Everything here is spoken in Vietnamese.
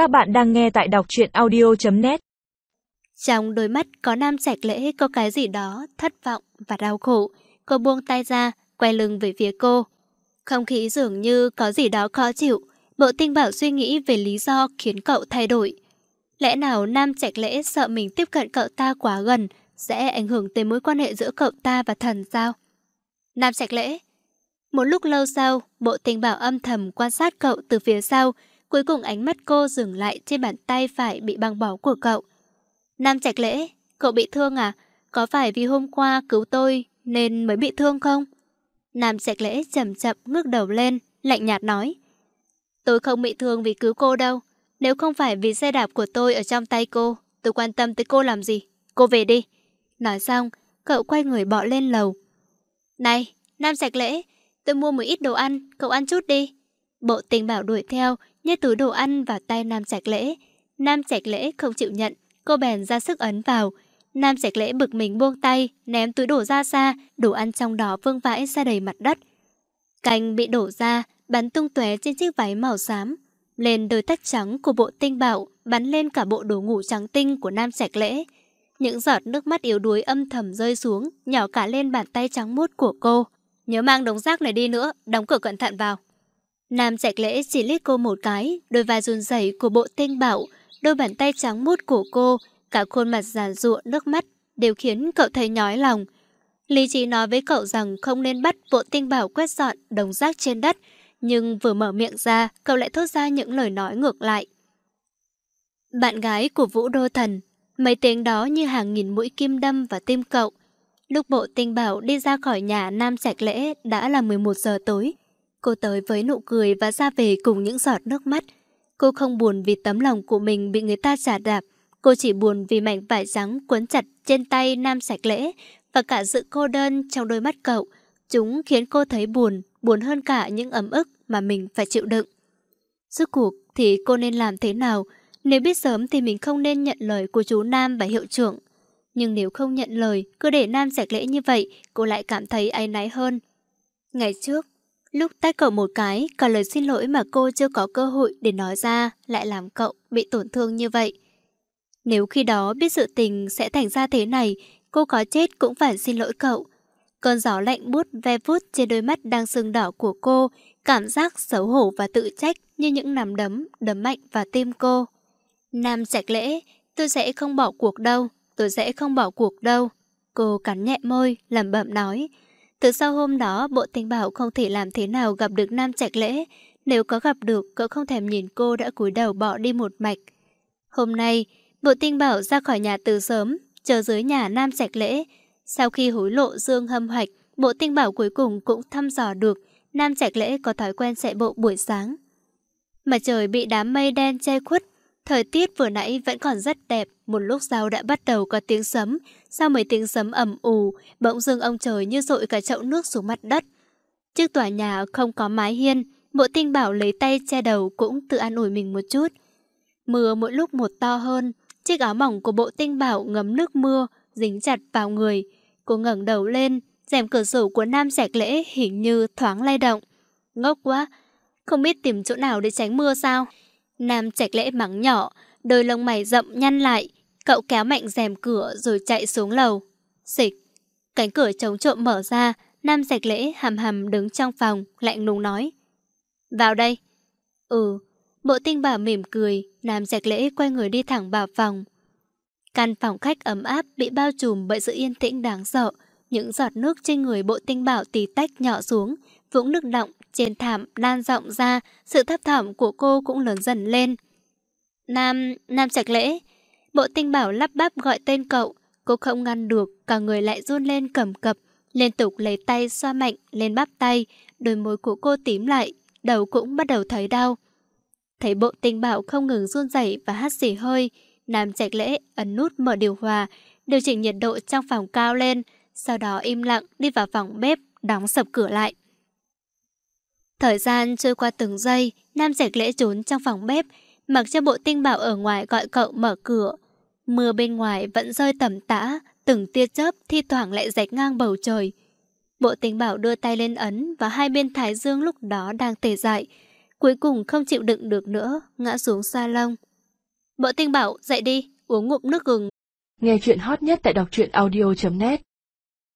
Các bạn đang nghe tại đọc truyện audio.net Trong đôi mắt có nam sạch lễ có cái gì đó thất vọng và đau khổ. Cô buông tay ra, quay lưng về phía cô. Không khí dường như có gì đó khó chịu. Bộ tinh bảo suy nghĩ về lý do khiến cậu thay đổi. Lẽ nào nam trạch lễ sợ mình tiếp cận cậu ta quá gần sẽ ảnh hưởng tới mối quan hệ giữa cậu ta và thần sao? Nam trạch lễ Một lúc lâu sau, bộ tình bảo âm thầm quan sát cậu từ phía sau, Cuối cùng ánh mắt cô dừng lại trên bàn tay phải bị băng bó của cậu. Nam Trạch Lễ, cậu bị thương à? Có phải vì hôm qua cứu tôi nên mới bị thương không? Nam Trạch Lễ chậm chậm ngước đầu lên, lạnh nhạt nói. Tôi không bị thương vì cứu cô đâu. Nếu không phải vì xe đạp của tôi ở trong tay cô, tôi quan tâm tới cô làm gì? Cô về đi. Nói xong, cậu quay người bỏ lên lầu. Này, Nam Trạch Lễ, tôi mua một ít đồ ăn, cậu ăn chút đi. Bộ tình bảo đuổi theo, nhét túi đồ ăn vào tay Nam Trạch Lễ. Nam Trạch Lễ không chịu nhận, cô bèn ra sức ấn vào. Nam Trạch Lễ bực mình buông tay, ném túi đổ ra xa, đồ ăn trong đó vương vãi ra đầy mặt đất. Canh bị đổ ra, bắn tung tóe trên chiếc váy màu xám. Lên đôi tách trắng của bộ tinh bảo, bắn lên cả bộ đồ ngủ trắng tinh của Nam Trạch Lễ. Những giọt nước mắt yếu đuối âm thầm rơi xuống, nhỏ cả lên bàn tay trắng muốt của cô. Nhớ mang đống rác này đi nữa, đóng cửa cẩn thận vào. Nam Trạch Lễ chỉ liếc cô một cái, đôi vai run rẩy của bộ tinh bảo, đôi bàn tay trắng mút của cô, cả khuôn mặt giàn ruộng nước mắt đều khiến cậu thấy nhói lòng. Lý trí nói với cậu rằng không nên bắt bộ tinh bảo quét dọn đồng rác trên đất, nhưng vừa mở miệng ra, cậu lại thốt ra những lời nói ngược lại. Bạn gái của Vũ Đô Thần, mấy tiếng đó như hàng nghìn mũi kim đâm vào tim cậu. Lúc bộ tinh bảo đi ra khỏi nhà Nam Trạch Lễ đã là 11 giờ tối. Cô tới với nụ cười và ra về cùng những giọt nước mắt. Cô không buồn vì tấm lòng của mình bị người ta trả đạp. Cô chỉ buồn vì mảnh vải trắng quấn chặt trên tay nam sạch lễ và cả sự cô đơn trong đôi mắt cậu. Chúng khiến cô thấy buồn, buồn hơn cả những ấm ức mà mình phải chịu đựng. Rốt cuộc thì cô nên làm thế nào? Nếu biết sớm thì mình không nên nhận lời của chú Nam và hiệu trưởng. Nhưng nếu không nhận lời, cứ để Nam sạch lễ như vậy, cô lại cảm thấy áy náy hơn. Ngày trước, Lúc tách cậu một cái, cả lời xin lỗi mà cô chưa có cơ hội để nói ra lại làm cậu bị tổn thương như vậy. Nếu khi đó biết sự tình sẽ thành ra thế này, cô có chết cũng phải xin lỗi cậu. Cơn gió lạnh bút ve vút trên đôi mắt đang sưng đỏ của cô, cảm giác xấu hổ và tự trách như những nắm đấm, đấm mạnh vào tim cô. Nam trạch lễ, tôi sẽ không bỏ cuộc đâu, tôi sẽ không bỏ cuộc đâu. Cô cắn nhẹ môi, lẩm bẩm nói. Từ sau hôm đó, bộ tình bảo không thể làm thế nào gặp được Nam Trạch Lễ. Nếu có gặp được, cậu không thèm nhìn cô đã cúi đầu bỏ đi một mạch. Hôm nay, bộ tinh bảo ra khỏi nhà từ sớm, chờ dưới nhà Nam Trạch Lễ. Sau khi hối lộ Dương hâm hoạch, bộ tinh bảo cuối cùng cũng thăm dò được Nam Trạch Lễ có thói quen chạy bộ buổi sáng. Mà trời bị đám mây đen che khuất, Thời tiết vừa nãy vẫn còn rất đẹp, một lúc sau đã bắt đầu có tiếng sấm. Sau mấy tiếng sấm ầm ù, bỗng dưng ông trời như dội cả chậu nước xuống mặt đất. Trước tòa nhà không có mái hiên, bộ tinh bảo lấy tay che đầu cũng tự an ủi mình một chút. Mưa mỗi lúc một to hơn, chiếc áo mỏng của bộ tinh bảo ngấm nước mưa, dính chặt vào người. Cô ngẩng đầu lên, rèm cửa sổ của nam sạch lễ hình như thoáng lay động. Ngốc quá, không biết tìm chỗ nào để tránh mưa sao? Nam Trạch Lễ mắng nhỏ, đôi lông mày rậm nhăn lại. Cậu kéo mạnh rèm cửa rồi chạy xuống lầu. Xịch. Cánh cửa chống trộm mở ra, Nam sạch Lễ hầm hầm đứng trong phòng, lạnh lùng nói. Vào đây. Ừ. Bộ tinh bảo mỉm cười, Nam sạch Lễ quay người đi thẳng vào phòng. Căn phòng khách ấm áp bị bao trùm bởi sự yên tĩnh đáng sợ. Những giọt nước trên người bộ tinh bảo tí tách nhỏ xuống, vũng nước động trên thảm lan rộng ra, sự thấp thỏm của cô cũng lớn dần lên. Nam, Nam Trạch Lễ. Bộ tinh bảo lắp bắp gọi tên cậu. Cô không ngăn được, cả người lại run lên cầm cập, liên tục lấy tay xoa mạnh lên bắp tay, đôi môi của cô tím lại, đầu cũng bắt đầu thấy đau. Thấy bộ tinh bảo không ngừng run rẩy và hắt xì hơi, Nam Trạch Lễ ấn nút mở điều hòa, điều chỉnh nhiệt độ trong phòng cao lên, sau đó im lặng đi vào phòng bếp, đóng sập cửa lại. Thời gian trôi qua từng giây, Nam Trạch Lễ trốn trong phòng bếp, mặc cho bộ tinh bảo ở ngoài gọi cậu mở cửa. Mưa bên ngoài vẫn rơi tầm tã, từng tia chớp thi thoảng lại rạch ngang bầu trời. Bộ tinh bảo đưa tay lên ấn và hai bên thái dương lúc đó đang tề dại. Cuối cùng không chịu đựng được nữa, ngã xuống sa lông bộ tinh bảo dậy đi, uống ngụm nước gừng. Nghe chuyện hot nhất tại đọc truyện audio.net